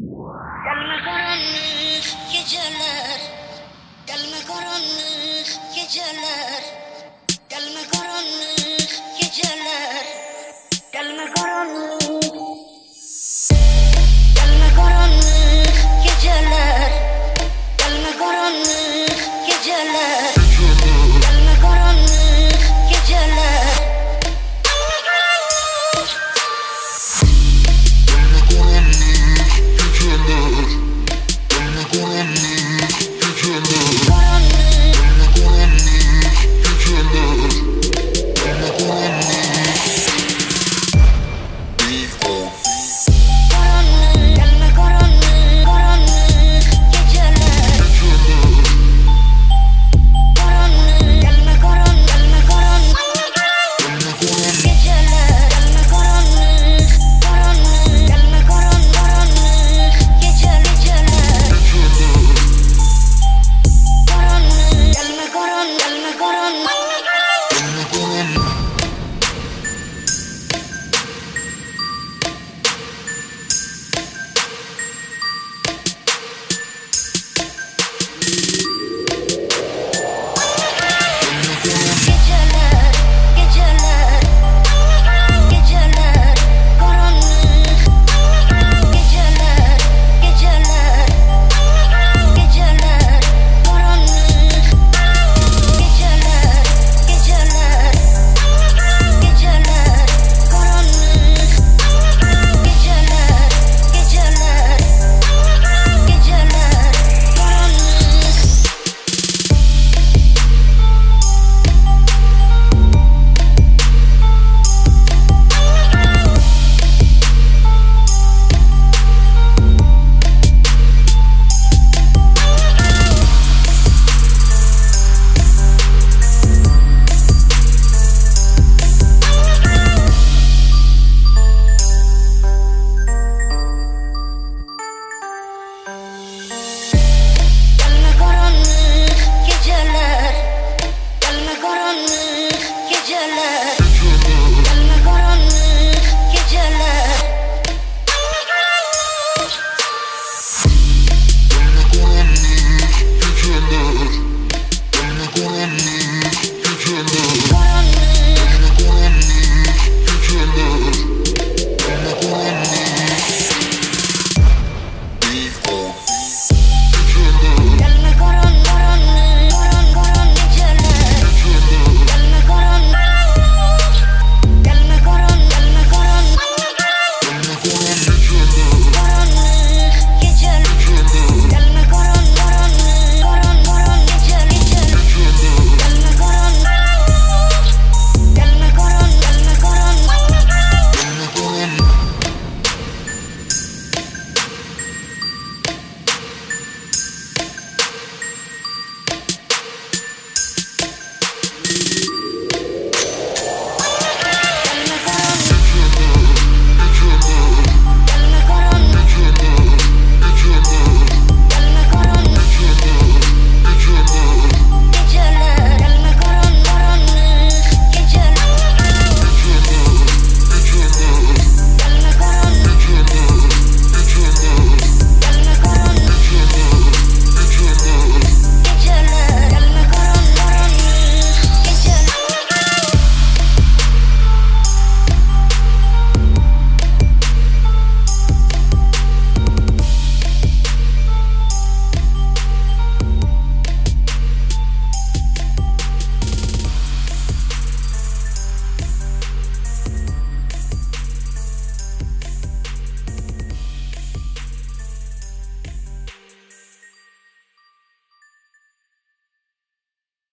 Gelme karanlık geceler. Gelme karanlık geceler.